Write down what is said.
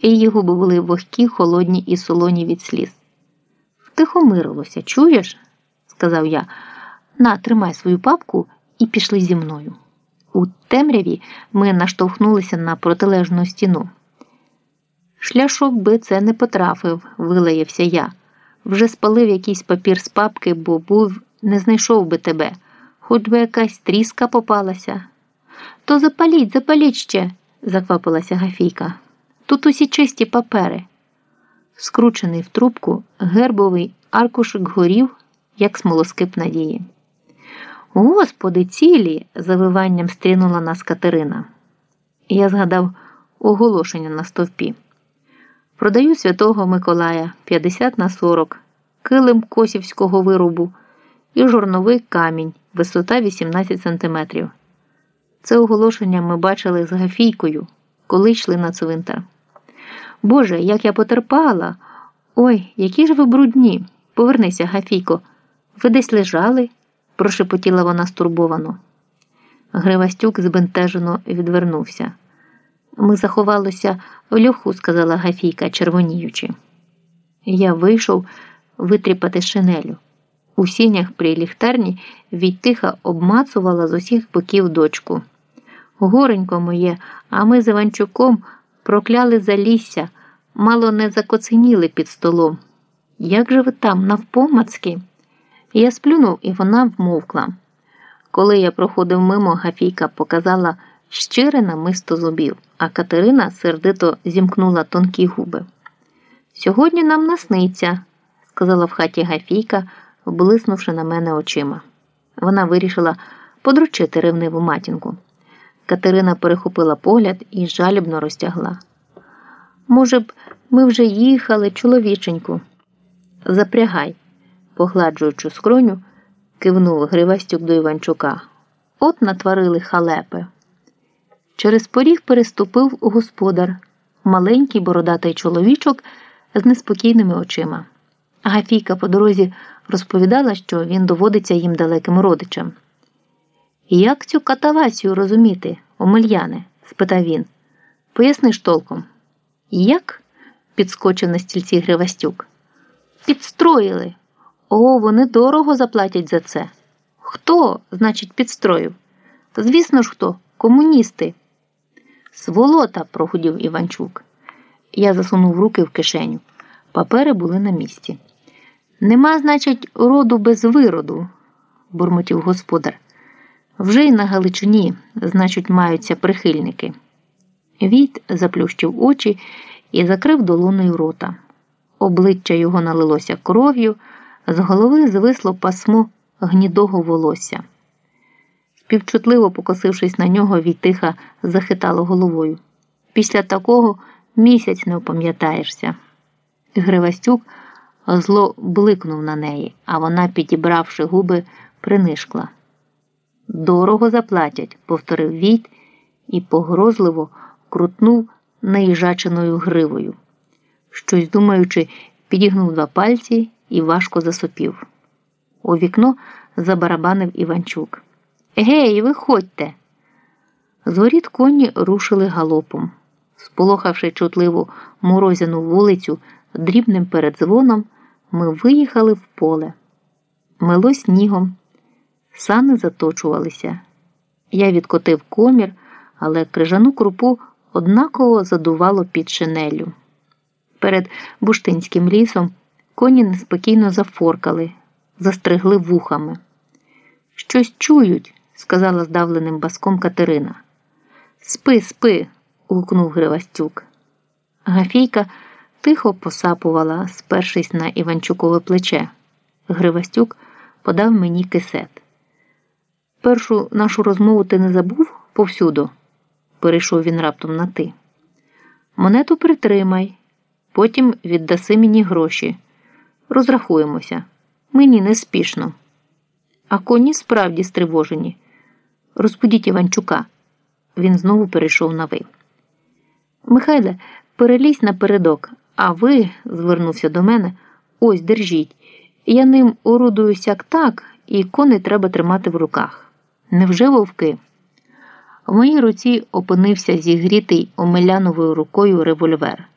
і губи були вогкі, холодні і солоні від сліз. Втихомирилося, чуєш? сказав я. На, тримай свою папку і пішли зі мною. У темряві ми наштовхнулися на протилежну стіну. Шляшок би це не потрафив, вилаявся я. Вже спалив якийсь папір з папки, бо був не знайшов би тебе, хоч би якась тріска попалася. То запаліть, запаліть ще, заквапилася Гафійка. Тут усі чисті папери. Скручений в трубку, гербовий аркушик горів, як смолоскип надії. Господи, цілі, завиванням стрінула нас Катерина. Я згадав оголошення на стовпі. Продаю святого Миколая 50 на 40, килим косівського виробу і жорновий камінь, висота 18 см. Це оголошення ми бачили з Гафійкою, коли йшли на цвинтар. Боже, як я потерпала. Ой, які ж ви брудні. Повернися, Гафійко. Ви десь лежали? прошепотіла вона стурбовано. Гривастюк збентежено відвернувся. Ми заховалися в льоху, сказала Гафійка, червоніючи. Я вийшов витріпати шинелю. У сінях при ліхтарні відтиха обмацувала з усіх боків дочку. Горенько моє, а ми з Іванчуком прокляли залісся, мало не закоценіли під столом. Як же ви там, навпомацьки? Я сплюнув, і вона вмовкла. Коли я проходив мимо, Гафійка показала щире намисто зубів, а Катерина сердито зімкнула тонкі губи. Сьогодні нам насниться, сказала в хаті Гафійка, вблиснувши на мене очима. Вона вирішила подручити ревниву матінку. Катерина перехопила погляд і жалібно розтягла. Може б, ми вже їхали, чоловіченьку. Запрягай, погладжуючи скроню, кивнув Гривастюк до Іванчука. От натварили халепи. Через поріг переступив господар, маленький бородатий чоловічок з неспокійними очима. Гафійка по дорозі розповідала, що він доводиться їм далеким родичам. Як цю катавасію розуміти, омельяне? спитав він. Поясни ж толком. Як? підскочив на стільці Гривастюк. Підстроїли. О, вони дорого заплатять за це. Хто, значить, підстроїв? Звісно ж, хто? Комуністи. Сволота, прогудів Іванчук. Я засунув руки в кишеню. Папери були на місці. Нема, значить, роду без вироду, бурмотів господар. Вже й на Галичині, значить, маються прихильники. Війт заплющив очі і закрив долоною рота. Обличчя його налилося кров'ю, з голови звисло пасмо гнідого волосся. Співчутливо покосившись на нього, Війтиха захитало головою. Після такого місяць не опам'ятаєшся. Гривастюк зло бликнув на неї, а вона, підібравши губи, принишкла. Дорого заплатять, повторив Війт і погрозливо крутнув наїжаченою гривою. Щось думаючи, підігнув два пальці і важко засопів. У вікно забарабанив Іванчук. Гей, виходьте. З воріт коні рушили галопом. Сполохавши чутливу морозяну вулицю дрібним передзвоном, ми виїхали в поле. Мило снігом, сани заточувалися. Я відкотив комір, але крижану крупу однаково задувало під шинелю. Перед буштинським лісом коні неспокійно зафоркали, застригли вухами. Щось чують, сказала здавленим баском Катерина. Спи, спи. гукнув Гривастюк. Гафійка тихо посапувала, спершись на Іванчукове плече. Гривастюк подав мені кисет. Першу нашу розмову ти не забув повсюду, перейшов він раптом на ти. Монету притримай, потім віддаси мені гроші. Розрахуємося. Мені не спішно. А коні справді стривожені. Розбудіть Іванчука. Він знову перейшов на ви. Михайле, перелізь напередок, а ви, звернувся до мене, ось держіть. Я ним орудую сяк так, і коней треба тримати в руках. Невже вовки? В моїй руці опинився зігрітий омеляновою рукою револьвер.